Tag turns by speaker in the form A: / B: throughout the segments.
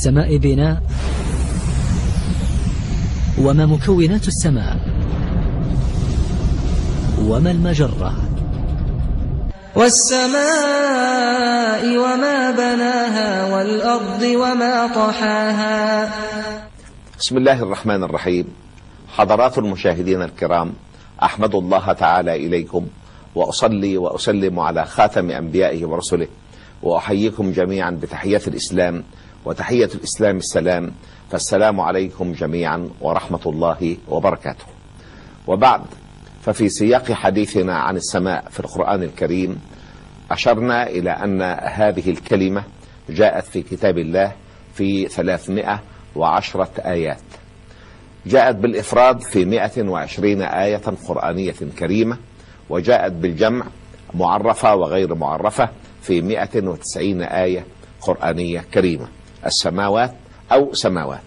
A: هل للسماء بناء وما مكونات السماء وما المجرة.
B: والسماء وما بناها والأرض وما طحاها.
C: بسم الله الرحمن الرحيم. حضرات المشاهدين الكرام أحمد الله تعالى إليكم وأصلي وأسلم على خاتم أنبيائه ورسله وأحييكم جميعا بتحية الإسلام وتحية الإسلام السلام فالسلام عليكم جميعا ورحمة الله وبركاته. وبعد ففي سياق حديثنا عن السماء في القرآن الكريم أشرنا إلى أن هذه الكلمة جاءت في كتاب الله في 310 آيات. جاءت بالإفراد في 120 آية قرآنية كريمة وجاءت بالجمع معرفة وغير معرفة في 190 آية قرآنية كريمة. السماوات أو سماوات.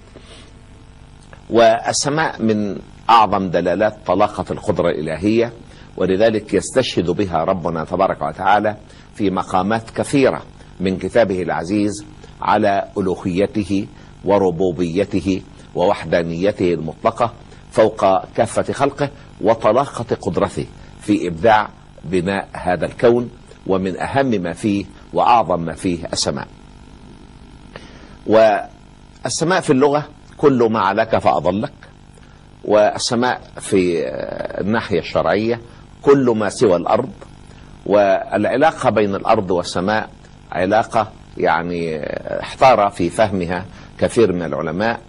C: والسماء من أعظم دلالات طلاقة القدرة الإلهية ولذلك يستشهد بها ربنا تبارك وتعالى في مقامات كثيرة من كتابه العزيز على ألوهيته وربوبيته ووحدانيته المطلقة فوق كافة خلقه وطلاقة قدرته في إبداع بناء هذا الكون ومن أهم ما فيه وأعظم ما فيه السماء. والسماء في اللغة كل ما علك فأضلك. والسماء في الناحية الشرعية كل ما سوى الأرض. والعلاقة بين الأرض والسماء علاقة يعني احتار في فهمها كثير من العلماء.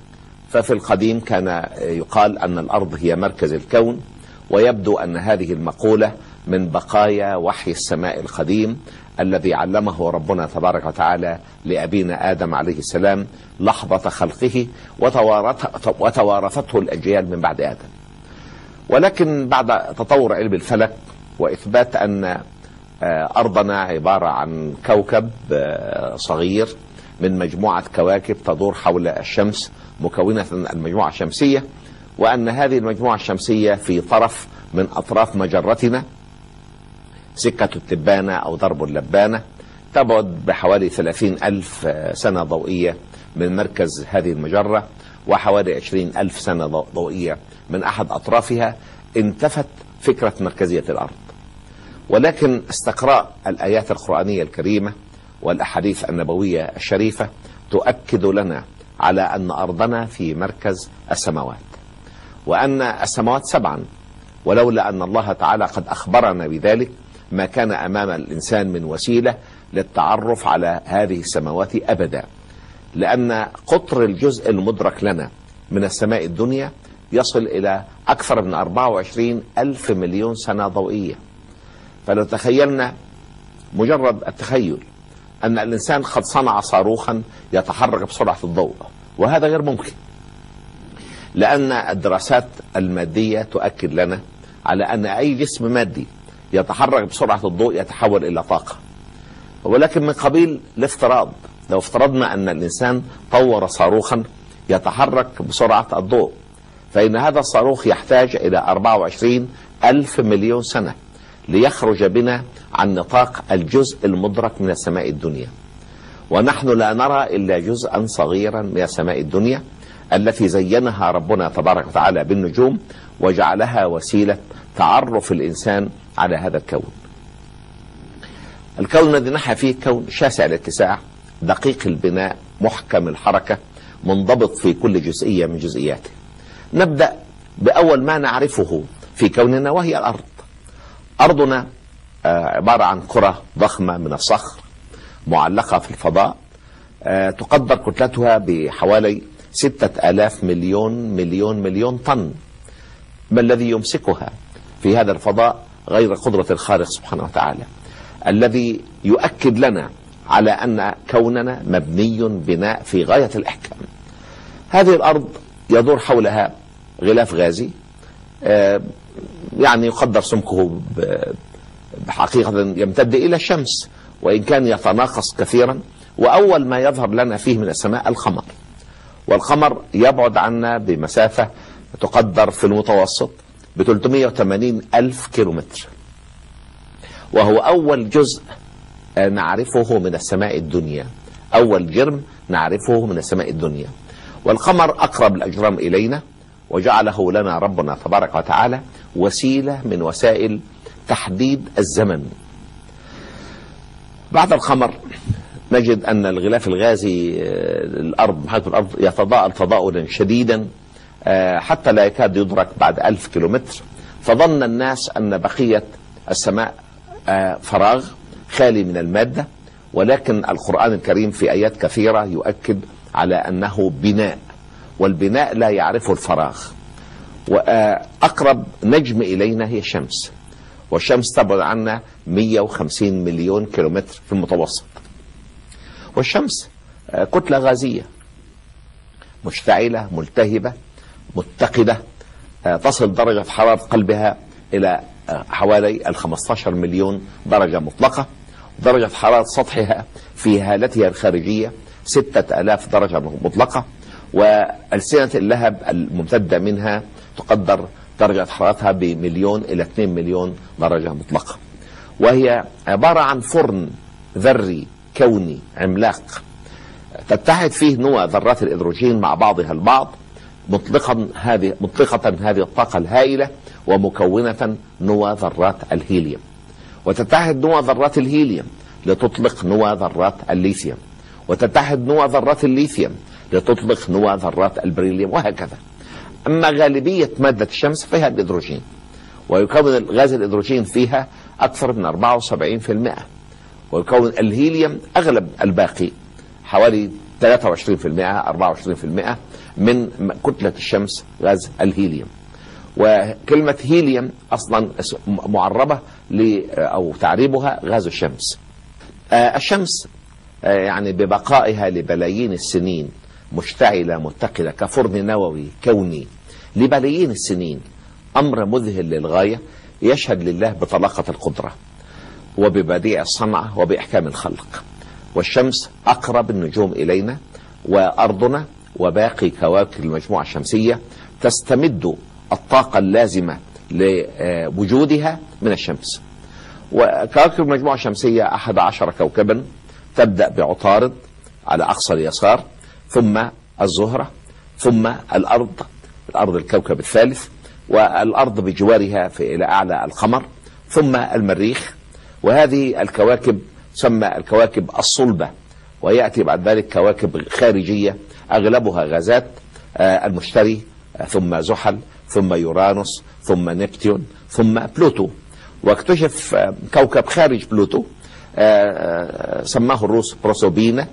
C: ففي القديم كان يقال أن الأرض هي مركز الكون ويبدو أن هذه المقولة من بقايا وحي السماء القديم الذي علمه ربنا تبارك وتعالى لأبينا آدم عليه السلام لحظة خلقه وتوارثته الأجيال من بعد آدم. ولكن بعد تطور علم الفلك وإثبات أن أرضنا عبارة عن كوكب صغير من مجموعة كواكب تدور حول الشمس مكونة المجموعة الشمسية وأن هذه المجموعة الشمسية في طرف من أطراف مجرتنا سكة التبانة أو درب اللبانة تبعد بحوالي 30 ألف سنة ضوئية من مركز هذه المجرة وحوالي 20 ألف سنة ضوئية من أحد أطرافها انتفت فكرة مركزية الأرض. ولكن استقراء الآيات القرآنية الكريمة والأحاديث النبوية الشريفة تؤكد لنا على أن أرضنا في مركز السماوات. وأن السماوات سبعا ولولا أن الله تعالى قد أخبرنا بذلك ما كان أمام الإنسان من وسيلة للتعرف على هذه السماوات أبدا. لأن قطر الجزء المدرك لنا من السماء الدنيا يصل إلى أكثر من 24 ألف مليون سنة ضوئية. فلو تخيلنا مجرد التخيل أن الإنسان قد صنع صاروخا يتحرك بسرعة الضوء وهذا غير ممكن. لأن الدراسات المادية تؤكد لنا على أن أي جسم مادي يتحرك بسرعة الضوء يتحول إلى طاقة. ولكن من قبيل الافتراض لو افترضنا أن الإنسان طور صاروخا يتحرك بسرعة الضوء فإن هذا الصاروخ يحتاج إلى 24 ألف مليون سنة ليخرج بنا عن نطاق الجزء المدرك من السماء الدنيا. ونحن لا نرى إلا جزءا صغيرا من السماء الدنيا التي زينها ربنا تبارك وتعالى بالنجوم وجعلها وسيلة تعرف الإنسان على هذا الكون. الكون الذي نحيا فيه كون شاسع الاتساع دقيق البناء محكم الحركة منضبط في كل جزئية من جزئياته. نبدأ بأول ما نعرفه في كوننا وهي الأرض. أرضنا عبارة عن كرة ضخمة من الصخر معلقة في الفضاء تقدر كتلتها بحوالي ستة آلاف مليون مليون مليون طن. ما الذي يمسكها؟ في هذا الفضاء غير قدرة الخالق سبحانه وتعالى. الذي يؤكد لنا على أن كوننا مبني بناء في غاية الإحكام. هذه الأرض يدور حولها غلاف غازي يعني يقدر سمكه بحقيقة يمتد إلى الشمس وإن كان يتناقص كثيرا وأول ما يظهر لنا فيه من السماء القمر. والقمر يبعد عنا بمسافة تقدر في المتوسط ب 380 ألف كيلومتر. وهو أول جزء نعرفه من السماء الدنيا. أول جرم نعرفه من السماء الدنيا. والقمر أقرب الأجرام إلينا وجعله لنا ربنا تبارك وتعالى وسيلة من وسائل تحديد الزمن. بعد القمر نجد أن الغلاف الغازي آه، الأرض محيط الأرض يتضاءل تضاؤلا شديدا. حتى لا يكاد يدرك بعد ألف كيلومتر. فظن الناس أن بقية السماء آه، فراغ خالي من المادة ولكن القرآن الكريم في آيات كثيرة يؤكد على أنه بناء والبناء لا يعرفه الفراغ. وأقرب نجم إلينا هي الشمس والشمس تبعد عنا 150 مليون كيلومتر في المتوسط. والشمس آه، كتلة غازية مشتعلة ملتهبة متقدة آه، تصل درجة حرارة قلبها إلى آه، حوالي ال 15 مليون درجة مطلقة. درجة حرارة سطحها في هالتها الخارجية ستة آلاف درجة مطلقة. وألسنة اللهب الممتدة منها تقدر درجة حرارتها بمليون إلى 2 مليون درجة مطلقة. وهي عبارة عن فرن ذري كوني عملاق تتحد فيه نوى ذرات الهيدروجين مع بعضها البعض. مطلقا هذه مطلقة هذه الطاقة الهائلة ومكونة نوى ذرات الهيليوم. وتتحد نوى ذرات الهيليوم لتطلق نوى ذرات الليثيوم. وتتحد نوى ذرات الليثيوم لتطلق نوى ذرات البريليوم وهكذا. أما غالبية مادة الشمس فيها الهيدروجين ويكون الغاز الهيدروجين فيها أكثر من 74% ويكون الهيليوم أغلب الباقي حوالي 23% 24% من كتلة الشمس غاز الهيليوم. وكلمة هيليوم أصلا معربة أو تعريبها غاز الشمس. آه، الشمس آه، يعني ببقائها لبلايين السنين مشتعلة متقدة كفرن نووي كوني. لبلايين السنين أمر مذهل للغاية يشهد لله بطلاقة القدرة وببديع الصنعة وبإحكام الخلق. والشمس أقرب النجوم إلينا وأرضنا وباقي كواكب المجموعة الشمسية تستمد الطاقة اللازمة لوجودها من الشمس. وكواكب المجموعة الشمسية أحد عشر كوكبا تبدأ بعطارد على أقصى اليسار ثم الزهرة ثم الأرض الأرض الكوكب الثالث والأرض بجوارها في إلى أعلى القمر ثم المريخ. وهذه الكواكب تسمى الكواكب الصلبة ويأتي بعد ذلك كواكب خارجية أغلبها غازات آه، المشتري آه، ثم زحل ثم يورانوس ثم نبتون ثم بلوتو. واكتشف آه، كوكب خارج بلوتو سماه الروس بروسوبينا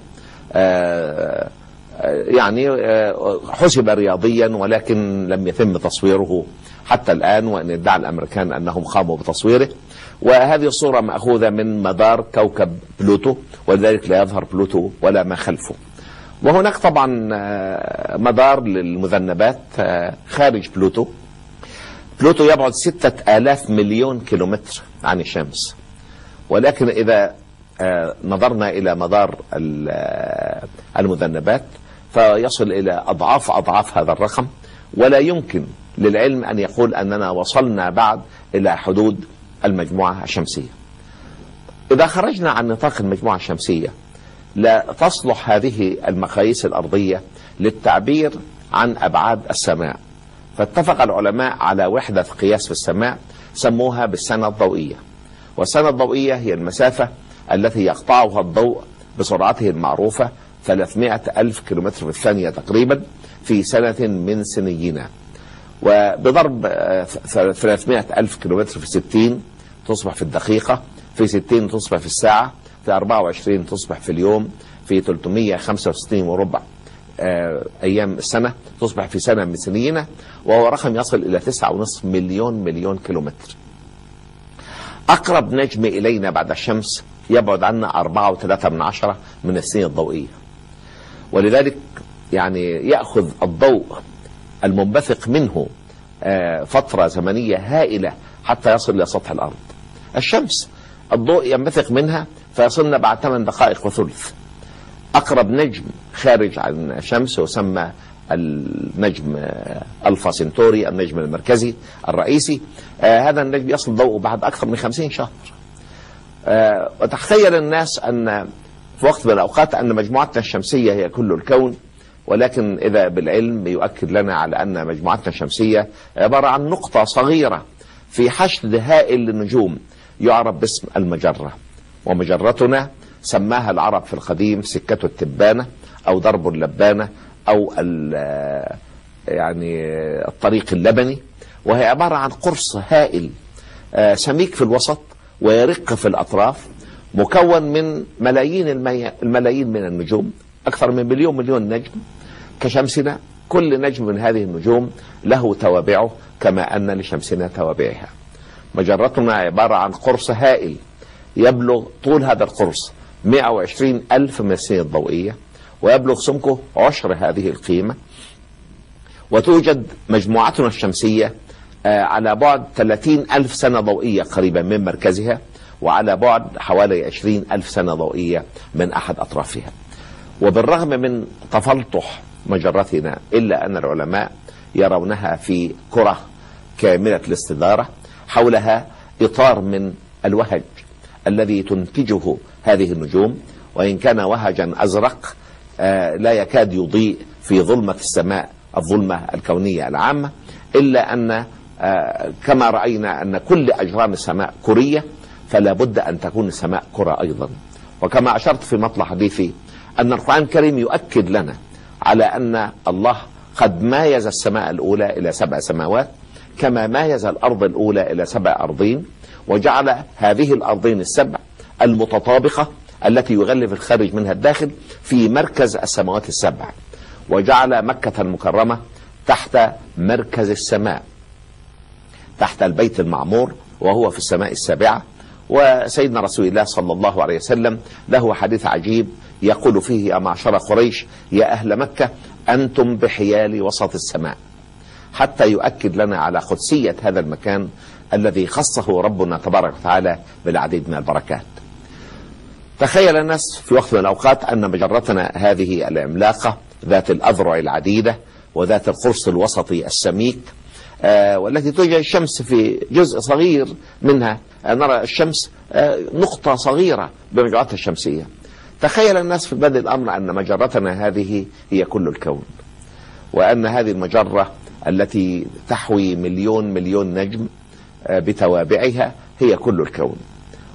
C: يعني حسب رياضيا ولكن لم يتم تصويره حتى الآن وأن ادعى الأمريكان أنهم قاموا بتصويره. وهذه الصورة مأخوذة من مدار كوكب بلوتو ولذلك لا يظهر بلوتو ولا ما خلفه. وهناك طبعا آه، مدار للمذنبات آه، خارج بلوتو. بلوتو يبعد ستة آلاف مليون كيلومتر عن الشمس. ولكن إذا آه، نظرنا إلى مدار المذنبات فيصل إلى أضعاف أضعاف هذا الرقم. ولا يمكن للعلم أن يقول أننا وصلنا بعد إلى حدود المجموعة الشمسية. إذا خرجنا عن نطاق المجموعة الشمسية لا تصلح هذه المقاييس الأرضية للتعبير عن أبعاد السماء. فاتفق العلماء على وحدة قياس في السماء سموها بالسنة الضوئية. والسنة الضوئية هي المسافة التي يقطعها الضوء بسرعته المعروفة 300 ألف كيلومتر في الثانية تقريبا في سنة من سنينا. وبضرب 300 آه، ألف كيلومتر في 60 تصبح في الدقيقة في 60 تصبح في الساعة في 24 تصبح في اليوم في 365 وربع آه، أيام السنة تصبح في سنة من سنينا وهو رقم يصل إلى 9.5 مليون مليون كيلومتر. أقرب نجم إلينا بعد الشمس يبعد عنا 4.3 من عشرة من السنين الضوئية. ولذلك يعني يأخذ الضوء المنبثق منه آه، فترة زمنية هائلة حتى يصل إلى سطح الأرض. الشمس. الضوء ينبثق منها فيصلنا بعد 8 دقائق وثلث. أقرب نجم خارج عن الشمس يسمى النجم ألفا سنتوري النجم المركزي الرئيسي. آه هذا النجم يصل ضوءه بعد أكثر من خمسين شهر. آه وتخيل الناس أن في وقت من الأوقات أن مجموعتنا الشمسية هي كل الكون ولكن إذا بالعلم يؤكد لنا على أن مجموعتنا الشمسية عبارة عن نقطة صغيرة في حشد هائل للنجوم. يعرف باسم المجرة. ومجرتنا سماها العرب في القديم سكة التبانة أو درب اللبانة أو يعني الطريق اللبني. وهي عبارة عن قرص هائل آه، سميك في الوسط ويرق في الأطراف مكون من ملايين. الملايين من النجوم أكثر من مليون مليون نجم. كشمسنا كل نجم من هذه النجوم له توابعه كما أن لشمسنا توابعها. مجرتنا عبارة عن قرص هائل يبلغ طول هذا القرص 120 ألف من الضوئية ويبلغ سمكه عشر هذه القيمة. وتوجد مجموعتنا الشمسية آه، على بعد 30 ألف سنة ضوئية قريبا من مركزها وعلى بعد حوالي 20 ألف سنة ضوئية من أحد أطرافها. وبالرغم من تفلطح مجرتنا إلا أن العلماء يرونها في كرة كاملة الاستدارة حولها إطار من الوهج الذي تنتجه هذه النجوم وإن كان وهجا أزرق آه، لا يكاد يضيء في ظلمة السماء الظلمة الكونية العامة إلا أن آه، كما رأينا أن كل أجرام السماء كرية فلا بد أن تكون السماء كرة أيضا. وكما أشرت في مطلع حديثي أن القرآن الكريم يؤكد لنا على أن الله قد مايز السماء الأولى إلى سبع سماوات كما مايز الأرض الأولى إلى سبع أرضين وجعل هذه الأرضين السبع المتطابقة التي يغلف الخارج منها الداخل في مركز السماوات السبع. وجعل مكة المكرمة تحت مركز السماء تحت البيت المعمور وهو في السماء السابعة. وسيدنا رسول الله صلى الله عليه وسلم له حديث عجيب يقول فيه يا معشر قريش يا أهل مكة أنتم بحيال وسط السماء. حتى يؤكد لنا على قدسية هذا المكان الذي خصه ربنا تبارك وتعالى بالعديد من البركات. تخيل الناس في وقت من الأوقات أن مجرتنا هذه العملاقة ذات الأذرع العديدة وذات القرص الوسطي السميك آه والتي توجد الشمس في جزء صغير منها آه نرى الشمس آه نقطة صغيرة بمجراتها الشمسية. تخيل الناس في بدء الأمر أن مجرتنا هذه هي كل الكون وأن هذه المجرة التي تحوي مليون مليون نجم آه، بتوابعها هي كل الكون.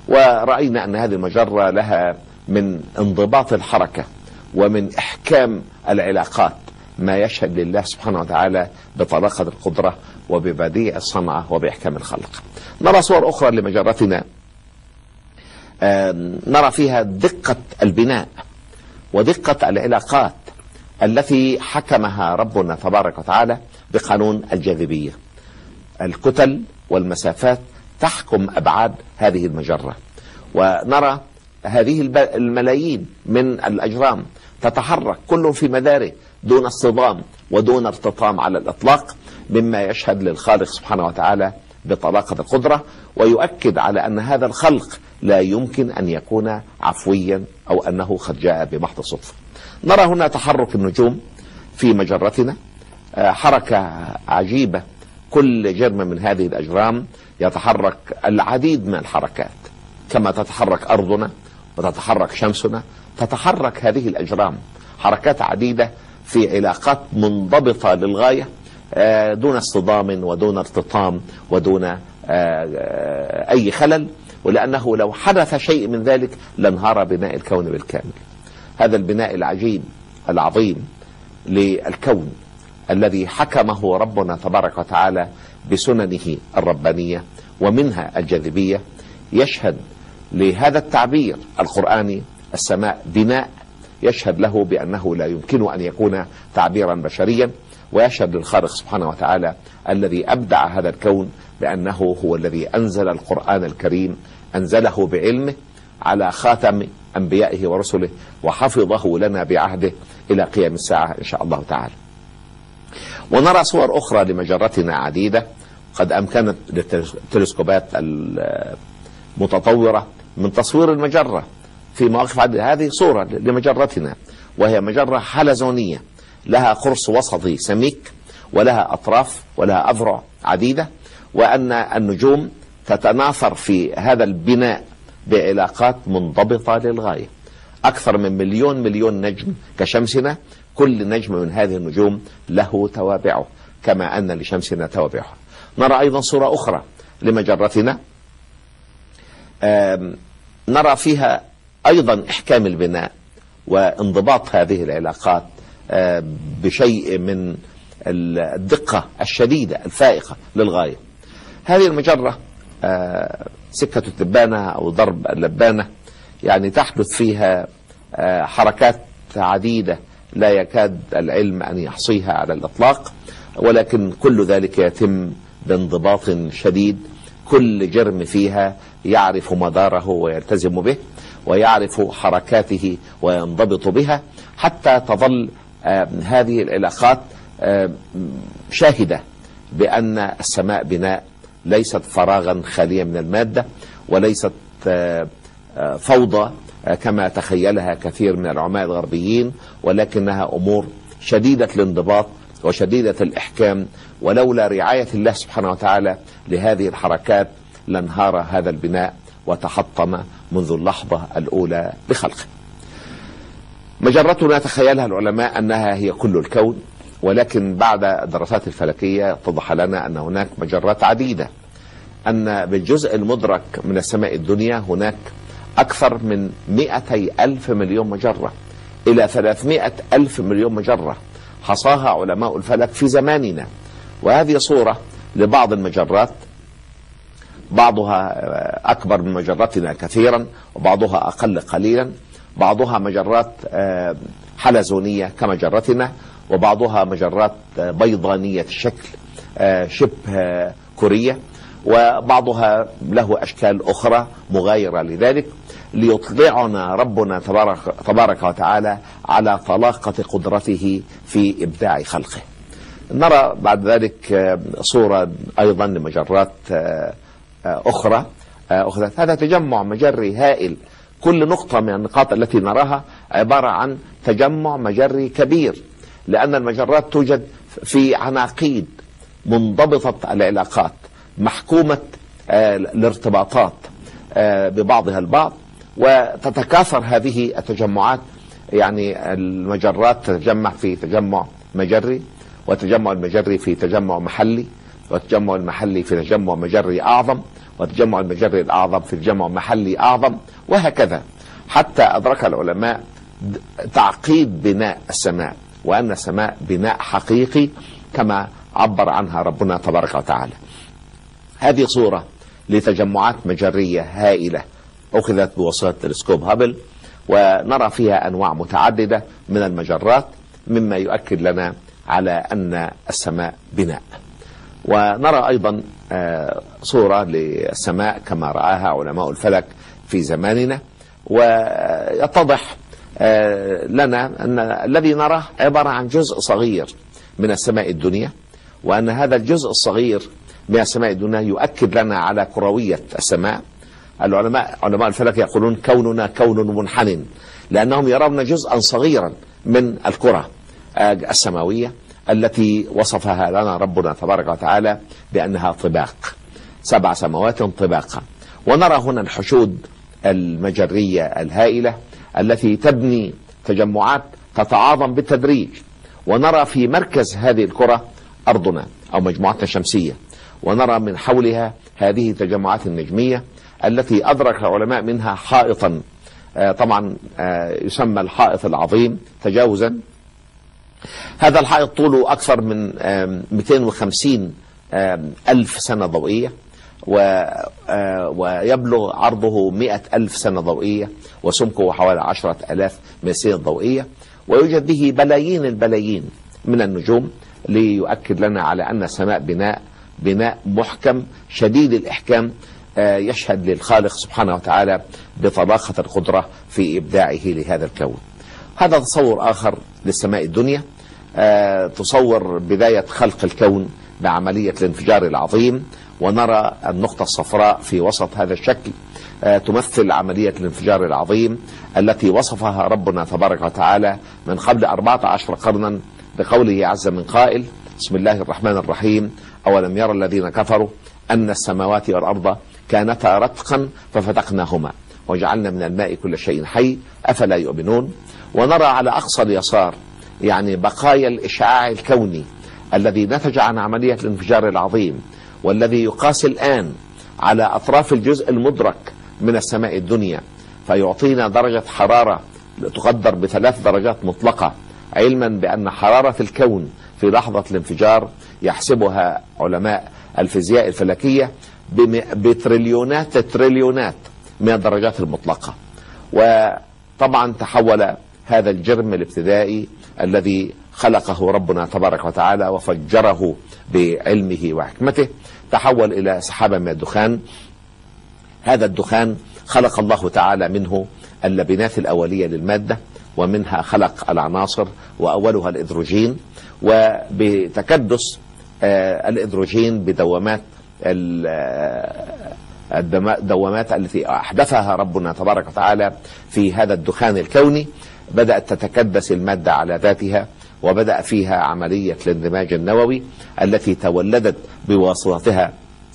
C: ورأينا أن هذه المجرة لها من انضباط الحركة ومن إحكام العلاقات ما يشهد لله سبحانه وتعالى بطلاقة القدرة وببديع الصنعة وبإحكام الخلق. نرى صور أخرى لمجرتنا. نرى فيها دقة البناء ودقة العلاقات التي حكمها ربنا تبارك وتعالى بقانون الجاذبية. الكتل والمسافات تحكم أبعاد هذه المجرة. ونرى هذه الملايين من الأجرام تتحرك كل في مداره دون اصطدام ودون ارتطام على الإطلاق مما يشهد للخالق سبحانه وتعالى بطلاقة القدرة ويؤكد على أن هذا الخلق لا يمكن أن يكون عفويا أو أنه قد جاء بمحض صدفة. نرى هنا تحرك النجوم في مجرتنا. حركة عجيبة. كل جرم من هذه الأجرام يتحرك العديد من الحركات كما تتحرك أرضنا وتتحرك شمسنا. تتحرك هذه الأجرام حركات عديدة في علاقات منضبطة للغاية آه، دون اصطدام ودون ارتطام ودون آه، آه، أي خلل. ولأنه لو حدث شيء من ذلك لانهار بناء الكون بالكامل. هذا البناء العجيب العظيم للكون. الذي حكمه ربنا تبارك وتعالى بسننه الربانية ومنها الجاذبية يشهد لهذا التعبير القرآني السماء بناء يشهد له بأنه لا يمكن أن يكون تعبيرا بشريا ويشهد للخالق سبحانه وتعالى الذي أبدع هذا الكون بأنه هو الذي أنزل القرآن الكريم أنزله بعلمه على خاتم أنبيائه ورسله وحفظه لنا بعهده إلى قيام الساعة إن شاء الله تعالى. ونرى صور أخرى لمجرتنا عديدة قد أمكنت للتلسكوبات المتطورة من تصوير المجرة في مواقف عديدة. هذه صورة لمجرتنا وهي مجرة حلزونية. لها قرص وسطي سميك ولها أطراف ولها أذرع عديدة وأن النجوم تتناثر في هذا البناء بعلاقات منضبطة للغاية. أكثر من مليون مليون نجم كشمسنا كل نجم من هذه النجوم له توابعه كما أن لشمسنا توابعها نرى أيضا صورة أخرى لمجرتنا. نرى فيها أيضا إحكام البناء وانضباط هذه العلاقات بشيء من الدقة الشديدة الفائقة للغاية. هذه المجرة سكة التبانة أو ضرب اللبانة يعني تحدث فيها حركات عديدة لا يكاد العلم أن يحصيها على الإطلاق ولكن كل ذلك يتم بانضباط شديد. كل جرم فيها يعرف مداره ويلتزم به ويعرف حركاته وينضبط بها حتى تظل آه، هذه العلاقات آه، شاهدة بأن السماء بناء ليست فراغا خاليا من المادة وليست آه، فوضى كما تخيلها كثير من العلماء الغربيين ولكنها أمور شديدة الانضباط وشديدة الإحكام ولولا رعاية الله سبحانه وتعالى لهذه الحركات لانهار هذا البناء وتحطم منذ اللحظة الأولى بخلقه. مجرتنا تخيلها العلماء أنها هي كل الكون ولكن بعد الدراسات الفلكية اتضح لنا أن هناك مجرات عديدة أن بالجزء المدرك من السماء الدنيا هناك أكثر من 200 ألف مليون مجرة إلى 300 ألف مليون مجرة حصاها علماء الفلك في زماننا. وهذه صورة لبعض المجرات بعضها أكبر من مجرتنا كثيرا وبعضها أقل قليلا. بعضها مجرات آه، حلزونية كمجرتنا وبعضها مجرات آه، بيضانية الشكل آه، شبه كورية. وبعضها له أشكال أخرى مغايرة لذلك. ليطلعنا ربنا تبارك, تبارك وتعالى على طلاقة قدرته في إبداع خلقه. نرى بعد ذلك آه، صورة أيضا لمجرات آه، آه، أخرى أخرى هذا تجمع مجري هائل. كل نقطة من النقاط التي نراها عبارة عن تجمع مجري كبير لأن المجرات توجد في عناقيد منضبطة العلاقات محكومة الارتباطات ببعضها البعض. وتتكاثر هذه التجمعات يعني المجرات تتجمع في تجمع مجري وتجمع المجري في تجمع محلي والتجمع المحلي في تجمع مجري أعظم والتجمع المجري الأعظم في تجمع محلي أعظم وهكذا. حتى أدرك العلماء تعقيد بناء السماء وأن السماء بناء حقيقي كما عبر عنها ربنا تبارك وتعالى. هذه صورة لتجمعات مجرية هائلة. أخذت بواسطة تلسكوب هابل ونرى فيها أنواع متعددة من المجرات مما يؤكد لنا على أن السماء بناء. ونرى أيضا آه، صورة للسماء كما رآها علماء الفلك في زماننا. ويتضح آه، لنا أن الذي نراه عبارة عن جزء صغير من السماء الدنيا وأن هذا الجزء الصغير من السماء الدنيا يؤكد لنا على كروية السماء. العلماء علماء الفلك يقولون كوننا كون منحن لأنهم يرون جزءا صغيرا من الكرة آه، السماوية التي وصفها لنا ربنا تبارك وتعالى بأنها طباق سبع سماوات طباقا. ونرى هنا الحشود المجرية الهائلة التي تبني تجمعات تتعاظم بالتدريج. ونرى في مركز هذه الكرة أرضنا أو مجموعتنا الشمسية. ونرى من حولها هذه التجمعات النجمية التي أدرك العلماء منها حائطا. آه، طبعا آه، يسمى الحائط العظيم تجاوزا. هذا الحائط طوله أكثر من آم، 250 آم، ألف سنة ضوئية آه، ويبلغ عرضه 100 ألف سنة ضوئية وسمكه حوالي 10 ألاف السنين الضوئية ويوجد به بلايين البلايين من النجوم ليؤكد لنا على أن السماء بناء بناء محكم شديد الإحكام يشهد للخالق سبحانه وتعالى بطلاقة القدرة في إبداعه لهذا الكون. هذا تصور آخر للسماء الدنيا. آه، تصور بداية خلق الكون بعملية الانفجار العظيم ونرى النقطة الصفراء في وسط هذا الشكل. آه، تمثل عملية الانفجار العظيم التي وصفها ربنا تبارك وتعالى من قبل 14 قرنا بقوله عز من قائل بسم الله الرحمن الرحيم أولم يرى الذين كفروا أن السماوات والأرض كانتا رتقا ففتقناهما. وجعلنا من الماء كل شيء حي أفلا يؤمنون؟ ونرى على أقصى اليسار يعني بقايا الإشعاع الكوني الذي نتج عن عملية الانفجار العظيم والذي يقاس الآن على أطراف الجزء المدرك من السماء الدنيا. فيعطينا درجة حرارة تقدر بثلاث درجات مطلقة علما بأن حرارة الكون في لحظة الانفجار يحسبها علماء الفيزياء الفلكية بتريليونات التريليونات من الدرجات المطلقة. وطبعا تحول هذا الجرم الابتدائي الذي خلقه ربنا تبارك وتعالى وفجره بعلمه وحكمته تحول إلى سحابة من الدخان. هذا الدخان خلق الله تعالى منه اللبنات الأولية للمادة ومنها خلق العناصر وأولها الإدروجين. وبتكدس آه، الإدروجين بدوامات الدوامات التي أحدثها ربنا تبارك وتعالى في هذا الدخان الكوني. بدأت تتكدس المادة على ذاتها وبدأ فيها عملية الاندماج النووي التي تولدت بواسطتها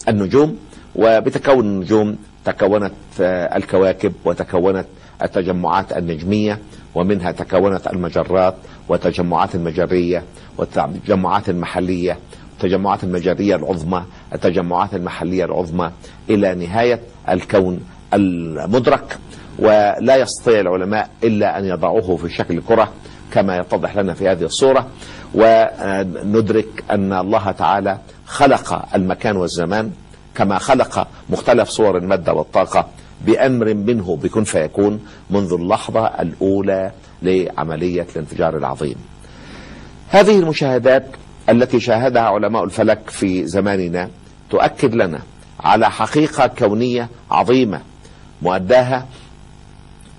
C: النجوم. وبتكون النجوم تكونت آه، الكواكب وتكونت التجمعات النجمية ومنها تكونت المجرات والتجمعات المجرية والتجمعات المحلية التجمعات المجرية العظمى التجمعات المحلية العظمى إلى نهاية الكون المدرك ولا يستطيع العلماء إلا أن يضعوه في شكل كرة كما يتضح لنا في هذه الصورة. وندرك أن الله تعالى خلق المكان والزمان كما خلق مختلف صور المادة والطاقة بأمر منه بكن فيكون منذ اللحظة الأولى لعملية الانفجار العظيم. هذه المشاهدات التي شاهدها علماء الفلك في زماننا تؤكد لنا على حقيقة كونية عظيمة مؤداها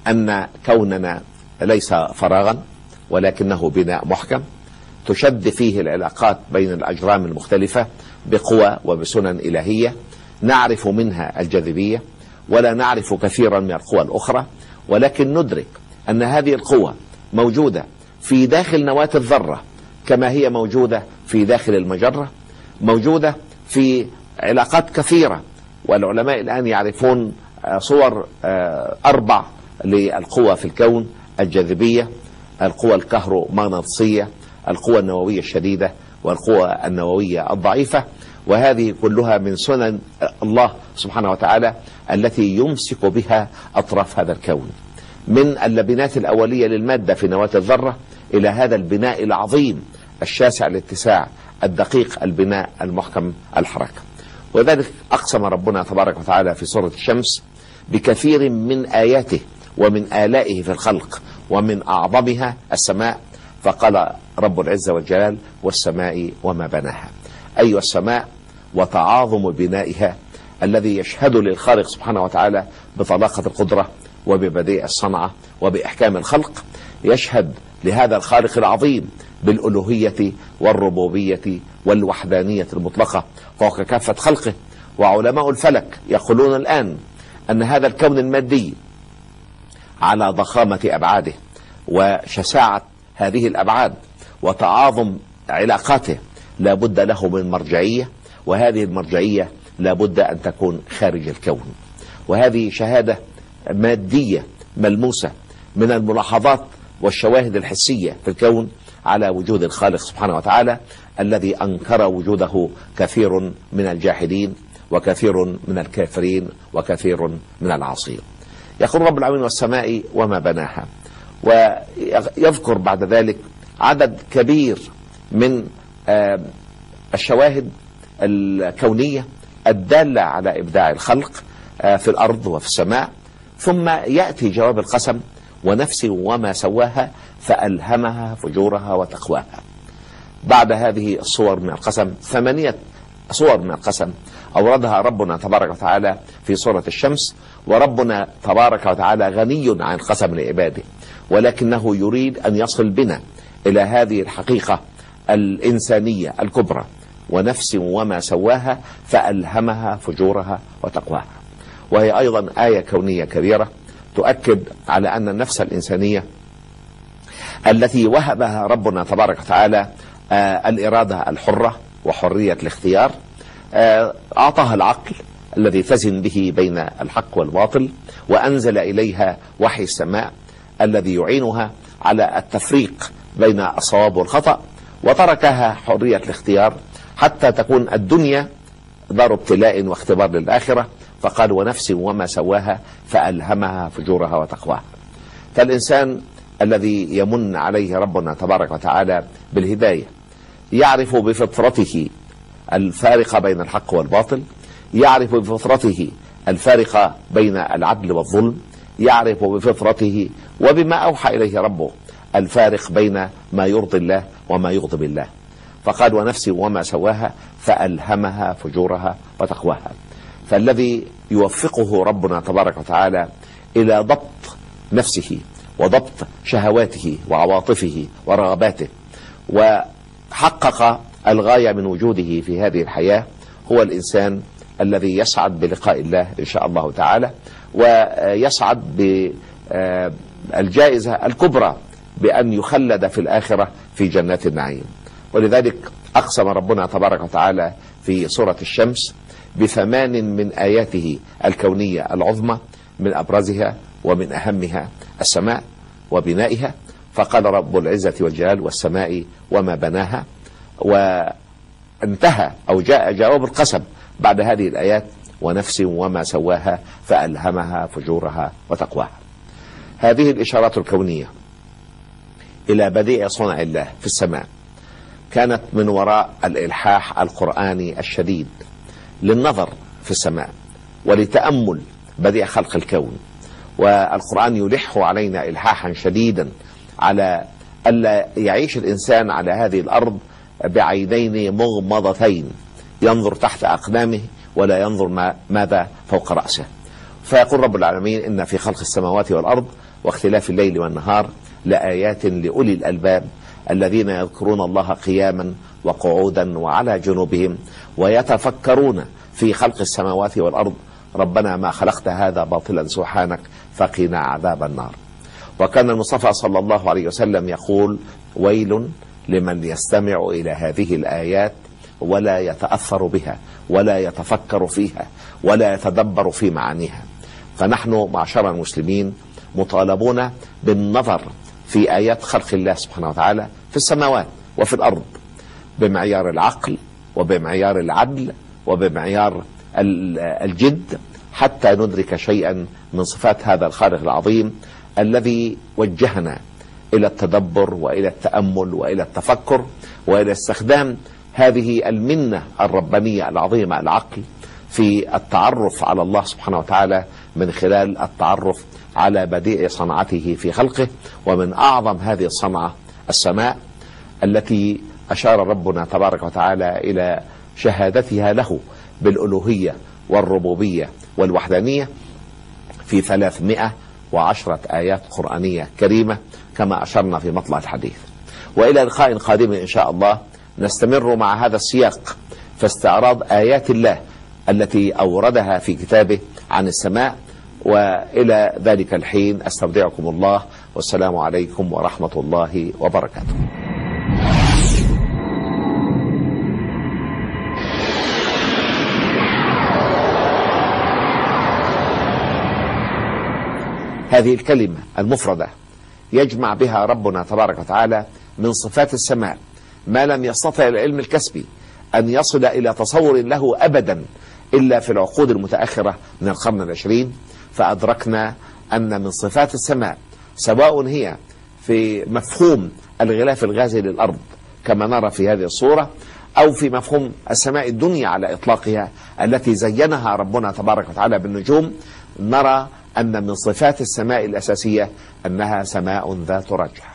C: أن كوننا ليس فراغا ولكنه بناء محكم تشد فيه العلاقات بين الأجرام المختلفة بقوى وبسنن إلهية نعرف منها الجاذبية ولا نعرف كثيرا من القوى الأخرى ولكن ندرك أن هذه القوى موجودة في داخل نواة الذرة كما هي موجودة في داخل المجرة موجودة في علاقات كثيرة والعلماء الآن يعرفون آه، صور آه، أربع للقوى في الكون الجاذبية القوى الكهرومغناطيسية القوى النووية الشديدة والقوى النووية الضعيفة. وهذه كلها من سنن الله سبحانه وتعالى التي يمسك بها أطراف هذا الكون. من اللبنات الأولية للمادة في نواة الذرة إلى هذا البناء العظيم الشاسع الاتساع الدقيق البناء المحكم الحركة. وذلك أقسم ربنا تبارك وتعالى في سورة الشمس بكثير من آياته ومن آلائه في الخلق ومن أعظمها السماء. فقال رب العزة والجلال والسماء وما بناها. أي السماء وتعاظم بنائها الذي يشهد للخالق سبحانه وتعالى بطلاقة القدرة وببديع الصنعة وبإحكام الخلق. يشهد لهذا الخالق العظيم بالألوهية والربوبية والوحدانية المطلقة. فوق كافة خلقه وعلماء الفلك يقولون الآن أن هذا الكون المادي على ضخامة أبعاده وشساعة هذه الأبعاد وتعاظم علاقاته لا بد له من مرجعية وهذه المرجعية لا بد أن تكون خارج الكون. وهذه شهادة مادية ملموسة من الملاحظات والشواهد الحسية في الكون على وجود الخالق سبحانه وتعالى الذي أنكر وجوده كثير من الجاحدين وكثير من الكافرين وكثير من العاصين. يقول رب العالمين والسماء وما بناها. ويذكر بعد ذلك عدد كبير من آه، الشواهد الكونية الدالة على إبداع الخلق آه، في الأرض وفي السماء. ثم يأتي جواب القسم ونفس وما سواها فألهمها فجورها وتقواها. بعد هذه الصور من القسم ثمانية صور من القسم أوردها ربنا تبارك وتعالى في سورة الشمس وربنا تبارك وتعالى غني عن قسم لعباده ولكنه يريد أن يصل بنا إلى هذه الحقيقة الإنسانية الكبرى ونفس وما سواها فألهمها فجورها وتقواها. وهي أيضا آية كونية كبيرة تؤكد على أن النفس الإنسانية التي وهبها ربنا تبارك وتعالى آه الإرادة الحرة وحرية الاختيار آه أعطاها العقل الذي تزن به بين الحق والباطل وأنزل إليها وحي السماء الذي يعينها على التفريق بين الصواب والخطأ وتركها حرية الاختيار حتى تكون الدنيا دار ابتلاء واختبار للآخرة. فقال ونفس وما سواها فألهمها فجورها وتقواها. فالإنسان الذي يمن عليه ربنا تبارك وتعالى بالهداية يعرف بفطرته الفارقة بين الحق والباطل يعرف بفطرته الفارقة بين العدل والظلم يعرف بفطرته وبما أوحى إليه ربه الفارق بين ما يرضي الله وما يغضب الله. فقال ونفس وما سواها فألهمها فجورها وتقواها. فالذي يوفقه ربنا تبارك وتعالى إلى ضبط نفسه وضبط شهواته وعواطفه ورغباته وحقق الغاية من وجوده في هذه الحياة هو الإنسان الذي يسعد بلقاء الله إن شاء الله تعالى ويسعد بالجائزة الكبرى بأن يخلد في الآخرة في جنات النعيم. ولذلك أقسم ربنا تبارك وتعالى في سورة الشمس بثمان من آياته الكونية العظمى من أبرزها ومن أهمها السماء وبنائها. فقال رب العزة والجلال والسماء وما بناها. وانتهى أو جاء جواب القسم بعد هذه الآيات ونفس وما سواها فألهمها فجورها وتقواها. هذه الإشارات الكونية إلى بديع صنع الله في السماء كانت من وراء الإلحاح القرآني الشديد. للنظر في السماء ولتأمل بديع خلق الكون. والقرآن يلح علينا إلحاحا شديدا على ألا يعيش الإنسان على هذه الأرض بعينين مغمضتين ينظر تحت أقدامه ولا ينظر ما ماذا فوق رأسه. فيقول رب العالمين إن في خلق السماوات والأرض واختلاف الليل والنهار لآيات لأولي الألباب الذين يذكرون الله قياما وقعودا وعلى جنوبهم ويتفكرون في خلق السماوات والأرض. ربنا ما خلقت هذا باطلا سبحانك فقنا عذاب النار. وكان المصطفى صلى الله عليه وسلم يقول ويل لمن يستمع إلى هذه الآيات ولا يتأثر بها ولا يتفكر فيها ولا يتدبر في معانيها. فنحن معشر المسلمين مطالبون بالنظر في آيات خلق الله سبحانه وتعالى في السماوات وفي الأرض. بمعيار العقل وبمعيار العدل وبمعيار الجد حتى ندرك شيئا من صفات هذا الخالق العظيم الذي وجهنا إلى التدبر وإلى التأمل وإلى التفكر وإلى استخدام هذه المنة الربانية العظيمة العقل في التعرف على الله سبحانه وتعالى من خلال التعرف على بديع صنعته في خلقه ومن أعظم هذه الصنعة السماء التي أشار ربنا تبارك وتعالى إلى شهادتها له بالألوهية والربوبية والوحدانية في 310 آيات قرآنية كريمة كما أشرنا في مطلع الحديث. وإلى لقاء قادم إن شاء الله نستمر مع هذا السياق في استعراض آيات الله التي أوردها في كتابه عن السماء وإلى ذلك الحين أستودعكم الله والسلام عليكم ورحمة الله وبركاته. هذه الكلمة المفردة يجمع بها ربنا تبارك وتعالى من صفات السماء. ما لم يستطع العلم الكسبي أن يصل إلى تصور له ابدا إلا في العقود المتأخرة من القرن العشرين. فأدركنا أن من صفات السماء سواء هي في مفهوم الغلاف الغازي للأرض كما نرى في هذه الصورة أو في مفهوم السماء الدنيا على إطلاقها التي زينها ربنا تبارك وتعالى بالنجوم نرى أن من صفات السماء الأساسية أنها سماء ذات رجع